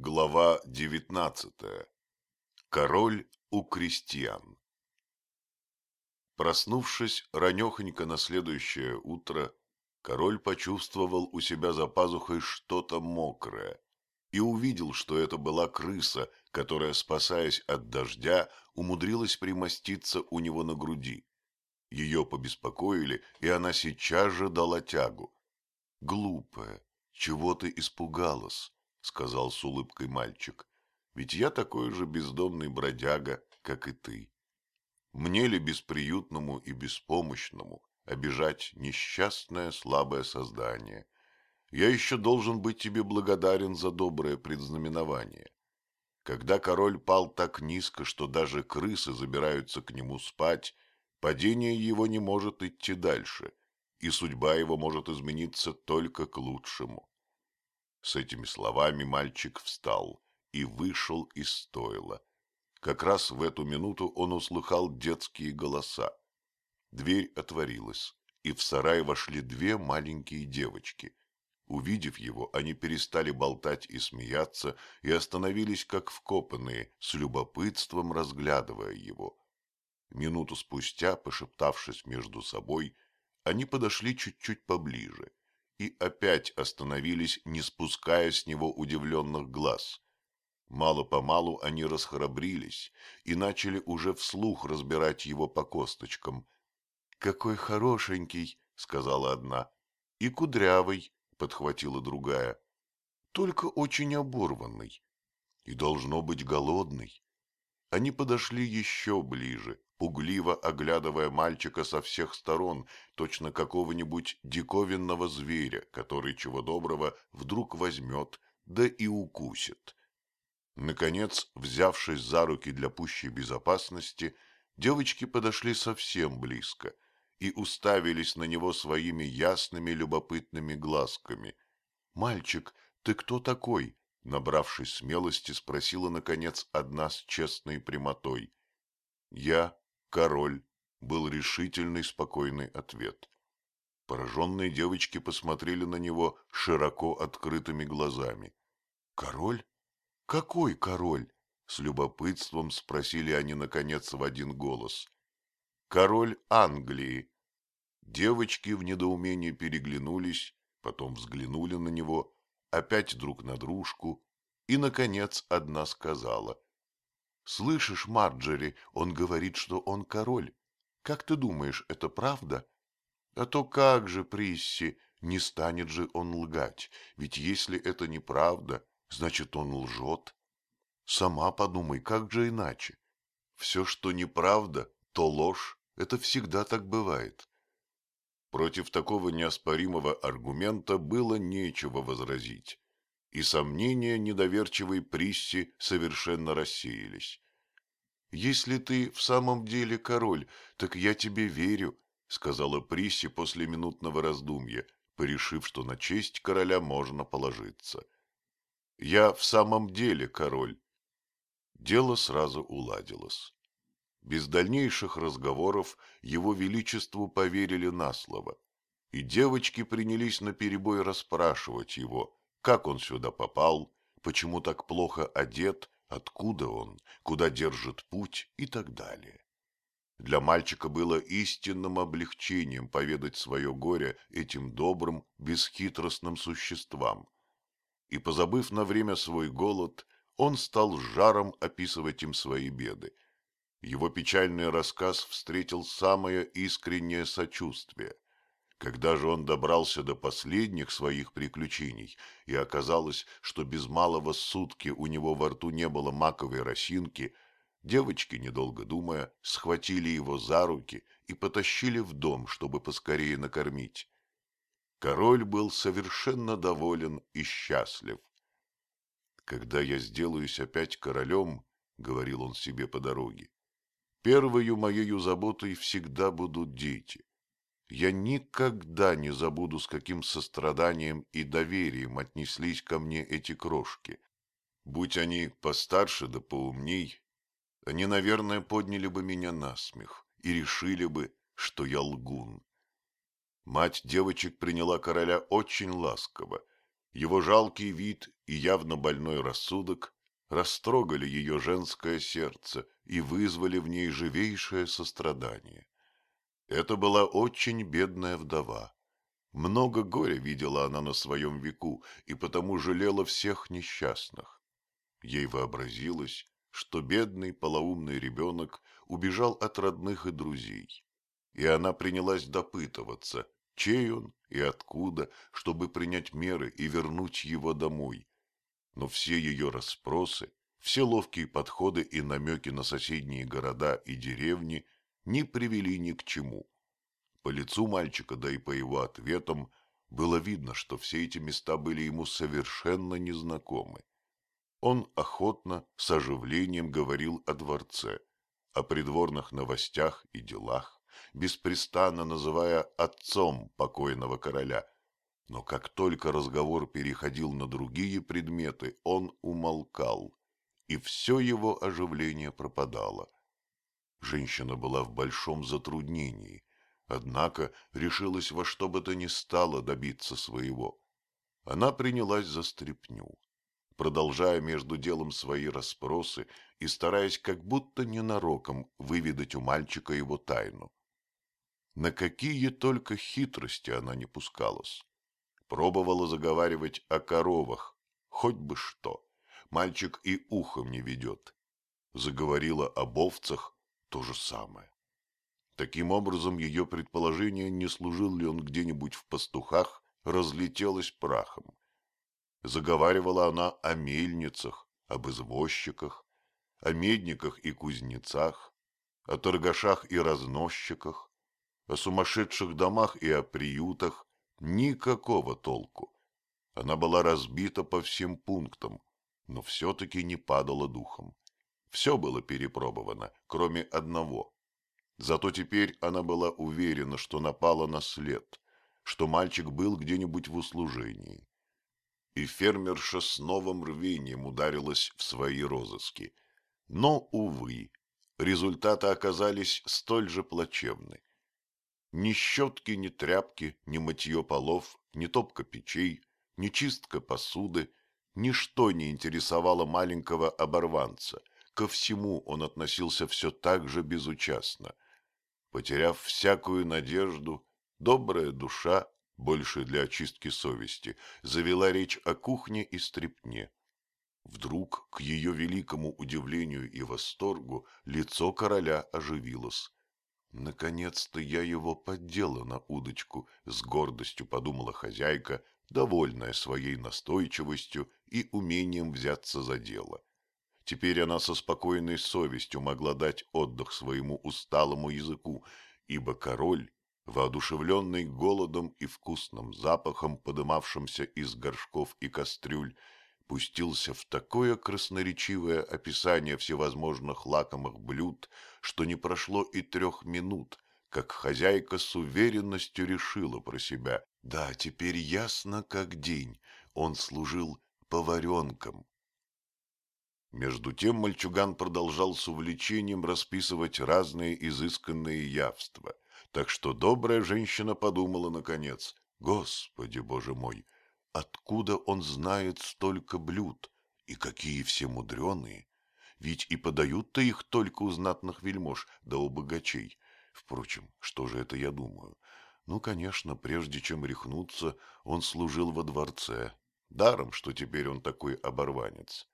Глава девятнадцатая. Король у крестьян. Проснувшись ранехонько на следующее утро, король почувствовал у себя за пазухой что-то мокрое и увидел, что это была крыса, которая, спасаясь от дождя, умудрилась примоститься у него на груди. Ее побеспокоили, и она сейчас же дала тягу. «Глупая, чего ты испугалась?» — сказал с улыбкой мальчик. «Ведь я такой же бездомный бродяга, как и ты. Мне ли бесприютному и беспомощному обижать несчастное слабое создание? Я еще должен быть тебе благодарен за доброе предзнаменование. Когда король пал так низко, что даже крысы забираются к нему спать, падение его не может идти дальше, и судьба его может измениться только к лучшему. С этими словами мальчик встал и вышел из стойла. Как раз в эту минуту он услыхал детские голоса. Дверь отворилась, и в сарай вошли две маленькие девочки. Увидев его, они перестали болтать и смеяться и остановились как вкопанные, с любопытством разглядывая его. Минуту спустя, пошептавшись между собой, они подошли чуть-чуть поближе и опять остановились, не спуская с него удивленных глаз. Мало-помалу они расхрабрились и начали уже вслух разбирать его по косточкам. «Какой хорошенький!» — сказала одна. «И кудрявый!» — подхватила другая. «Только очень оборванный. И должно быть голодный». Они подошли еще ближе пугливо оглядывая мальчика со всех сторон, точно какого-нибудь диковинного зверя, который, чего доброго, вдруг возьмет, да и укусит. Наконец, взявшись за руки для пущей безопасности, девочки подошли совсем близко и уставились на него своими ясными любопытными глазками. «Мальчик, ты кто такой?» Набравшись смелости, спросила, наконец, одна с честной прямотой. «Я Король, был решительный спокойный ответ. Пораженные девочки посмотрели на него широко открытыми глазами. «Король? Какой король?» С любопытством спросили они, наконец, в один голос. «Король Англии». Девочки в недоумении переглянулись, потом взглянули на него, опять друг на дружку, и, наконец, одна сказала. «Слышишь, Марджери, он говорит, что он король. Как ты думаешь, это правда?» «А то как же, Присси, не станет же он лгать, ведь если это неправда, значит, он лжет. Сама подумай, как же иначе? Все, что неправда, то ложь, это всегда так бывает». Против такого неоспоримого аргумента было нечего возразить и сомнения недоверчивой Присси совершенно рассеялись. «Если ты в самом деле король, так я тебе верю», — сказала Присси после минутного раздумья, порешив, что на честь короля можно положиться. «Я в самом деле король». Дело сразу уладилось. Без дальнейших разговоров его величеству поверили на слово, и девочки принялись наперебой расспрашивать его, как он сюда попал, почему так плохо одет, откуда он, куда держит путь и так далее. Для мальчика было истинным облегчением поведать свое горе этим добрым, бесхитростным существам. И, позабыв на время свой голод, он стал жаром описывать им свои беды. Его печальный рассказ встретил самое искреннее сочувствие – когда же он добрался до последних своих приключений, и оказалось, что без малого сутки у него во рту не было маковой росинки, девочки, недолго думая, схватили его за руки и потащили в дом, чтобы поскорее накормить. Король был совершенно доволен и счастлив. «Когда я сделаюсь опять королем, — говорил он себе по дороге, — первою моею заботой всегда будут дети. Я никогда не забуду, с каким состраданием и доверием отнеслись ко мне эти крошки. Будь они постарше да поумней, они, наверное, подняли бы меня на смех и решили бы, что я лгун. Мать девочек приняла короля очень ласково, Его жалкий вид и явно больной рассудок растрогали ее женское сердце и вызвали в ней живейшее сострадание. Это была очень бедная вдова. Много горя видела она на своем веку и потому жалела всех несчастных. Ей вообразилось, что бедный полоумный ребенок убежал от родных и друзей, и она принялась допытываться, чей он и откуда, чтобы принять меры и вернуть его домой. Но все ее расспросы, все ловкие подходы и намеки на соседние города и деревни не привели ни к чему. По лицу мальчика, да и по его ответам, было видно, что все эти места были ему совершенно незнакомы. Он охотно, с оживлением говорил о дворце, о придворных новостях и делах, беспрестанно называя отцом покойного короля. Но как только разговор переходил на другие предметы, он умолкал, и все его оживление пропадало. Женщина была в большом затруднении, однако решилась во что бы то ни стало добиться своего. Она принялась за стряпню, продолжая между делом свои расспросы и стараясь как будто ненароком выведать у мальчика его тайну. На какие только хитрости она не пускалась. Пробовала заговаривать о коровах, хоть бы что. Мальчик и ухом не ведет. Заговорила об овцах, то же самое. Таким образом, ее предположение, не служил ли он где-нибудь в пастухах, разлетелось прахом. Заговаривала она о мельницах, об извозчиках, о медниках и кузнецах, о торгашах и разносчиках, о сумасшедших домах и о приютах никакого толку. Она была разбита по всем пунктам, но все-таки не падала духом. Все было перепробовано, кроме одного. Зато теперь она была уверена, что напала на след, что мальчик был где-нибудь в услужении. И фермерша с новым рвением ударилась в свои розыски. Но, увы, результаты оказались столь же плачевны. Ни щетки, ни тряпки, ни мытье полов, ни топка печей, ни чистка посуды, ничто не интересовало маленького оборванца. Ко всему он относился все так же безучастно. Потеряв всякую надежду, добрая душа, больше для очистки совести, завела речь о кухне и стрепне. Вдруг, к ее великому удивлению и восторгу, лицо короля оживилось. «Наконец-то я его поддела на удочку», — с гордостью подумала хозяйка, довольная своей настойчивостью и умением взяться за дело. Теперь она со спокойной совестью могла дать отдых своему усталому языку, ибо король, воодушевленный голодом и вкусным запахом, подымавшимся из горшков и кастрюль, пустился в такое красноречивое описание всевозможных лакомых блюд, что не прошло и трех минут, как хозяйка с уверенностью решила про себя. Да, теперь ясно как день, он служил поваренком. Между тем мальчуган продолжал с увлечением расписывать разные изысканные явства, так что добрая женщина подумала наконец, «Господи, Боже мой!» Откуда он знает столько блюд? И какие все мудреные? Ведь и подают-то их только у знатных вельмож, да у богачей. Впрочем, что же это я думаю? Ну, конечно, прежде чем рехнуться, он служил во дворце. Даром, что теперь он такой оборванец.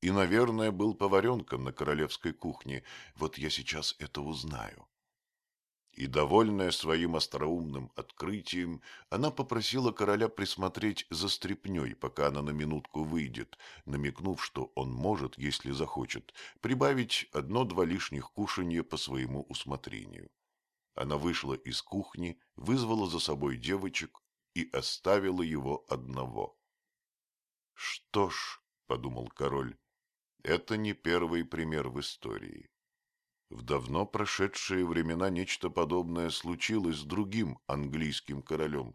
И, наверное, был поваренком на королевской кухне. Вот я сейчас это узнаю и, довольная своим остроумным открытием, она попросила короля присмотреть за стряпней, пока она на минутку выйдет, намекнув, что он может, если захочет, прибавить одно-два лишних кушанья по своему усмотрению. Она вышла из кухни, вызвала за собой девочек и оставила его одного. «Что ж», — подумал король, — «это не первый пример в истории. В давно прошедшие времена нечто подобное случилось с другим английским королем,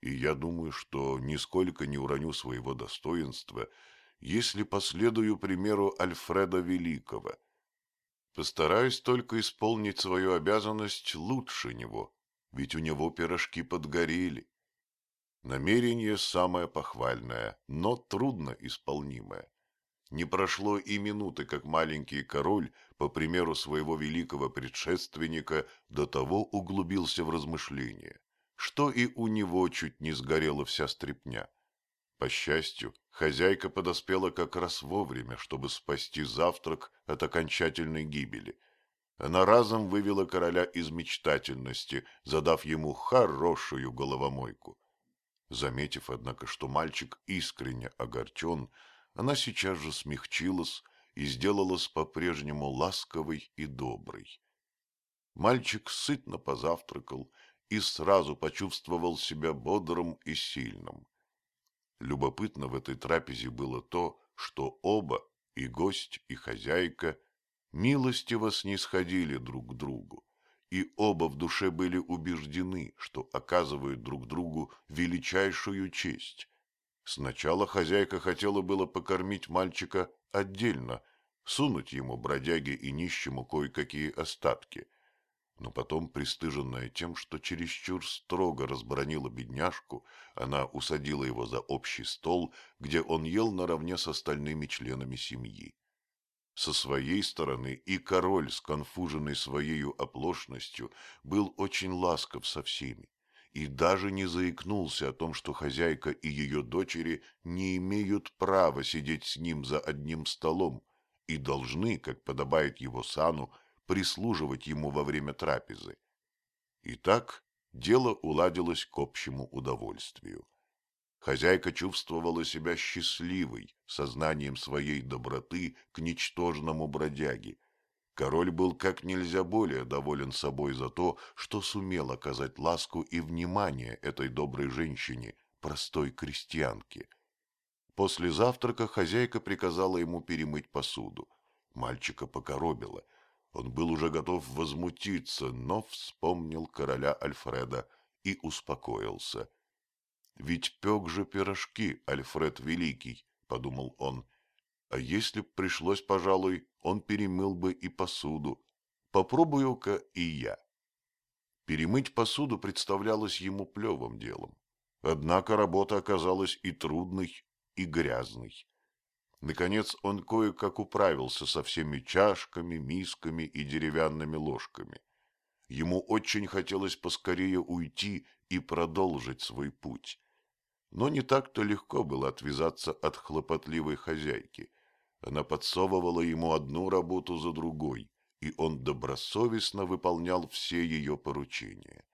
и я думаю, что нисколько не уроню своего достоинства, если последую примеру Альфреда Великого. Постараюсь только исполнить свою обязанность лучше него, ведь у него пирожки подгорели. Намерение самое похвальное, но трудно исполнимое. Не прошло и минуты, как маленький король, по примеру своего великого предшественника, до того углубился в размышления, что и у него чуть не сгорела вся стряпня. По счастью, хозяйка подоспела как раз вовремя, чтобы спасти завтрак от окончательной гибели. Она разом вывела короля из мечтательности, задав ему хорошую головомойку. Заметив, однако, что мальчик искренне огорчен, она сейчас же смягчилась и сделалась по-прежнему ласковой и доброй. Мальчик сытно позавтракал и сразу почувствовал себя бодрым и сильным. Любопытно в этой трапезе было то, что оба, и гость, и хозяйка, милостиво снисходили друг к другу, и оба в душе были убеждены, что оказывают друг другу величайшую честь, Сначала хозяйка хотела было покормить мальчика отдельно, сунуть ему, бродяге и нищему, кое-какие остатки. Но потом, пристыженная тем, что чересчур строго разбронила бедняжку, она усадила его за общий стол, где он ел наравне с остальными членами семьи. Со своей стороны и король, сконфуженный своею оплошностью, был очень ласков со всеми и даже не заикнулся о том, что хозяйка и ее дочери не имеют права сидеть с ним за одним столом и должны, как подобает его сану, прислуживать ему во время трапезы. Итак, дело уладилось к общему удовольствию. Хозяйка чувствовала себя счастливой сознанием своей доброты к ничтожному бродяге, Король был как нельзя более доволен собой за то, что сумел оказать ласку и внимание этой доброй женщине, простой крестьянке. После завтрака хозяйка приказала ему перемыть посуду. Мальчика покоробило. Он был уже готов возмутиться, но вспомнил короля Альфреда и успокоился. «Ведь пек же пирожки, Альфред Великий», — подумал он, — а если б пришлось, пожалуй, он перемыл бы и посуду. Попробую-ка и я. Перемыть посуду представлялось ему плевым делом. Однако работа оказалась и трудной, и грязной. Наконец он кое-как управился со всеми чашками, мисками и деревянными ложками. Ему очень хотелось поскорее уйти и продолжить свой путь. Но не так-то легко было отвязаться от хлопотливой хозяйки, она подсовывала ему одну работу за другой, и он добросовестно выполнял все ее поручения.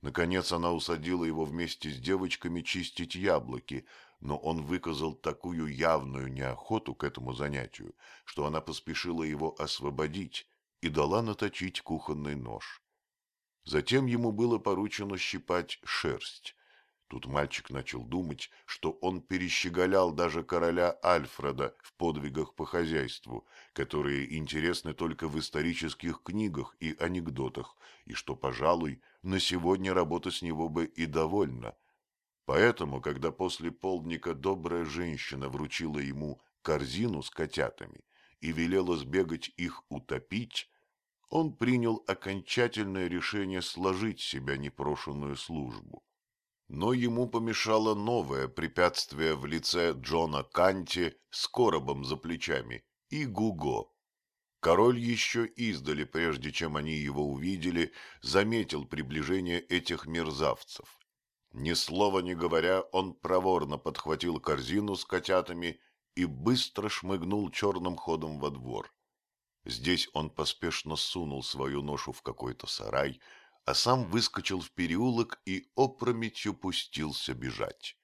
Наконец она усадила его вместе с девочками чистить яблоки, но он выказал такую явную неохоту к этому занятию, что она поспешила его освободить и дала наточить кухонный нож. Затем ему было поручено щипать шерсть, Тут мальчик начал думать, что он перещеголял даже короля Альфреда в подвигах по хозяйству, которые интересны только в исторических книгах и анекдотах, и что, пожалуй, на сегодня работа с него бы и довольна. Поэтому, когда после полдника добрая женщина вручила ему корзину с котятами и велела сбегать их утопить, он принял окончательное решение сложить себя непрошенную службу. Но ему помешало новое препятствие в лице Джона Канти с коробом за плечами и Гуго. Король еще издали, прежде чем они его увидели, заметил приближение этих мерзавцев. Ни слова не говоря, он проворно подхватил корзину с котятами и быстро шмыгнул черным ходом во двор. Здесь он поспешно сунул свою ношу в какой-то сарай, а сам выскочил в переулок и опрометью пустился бежать.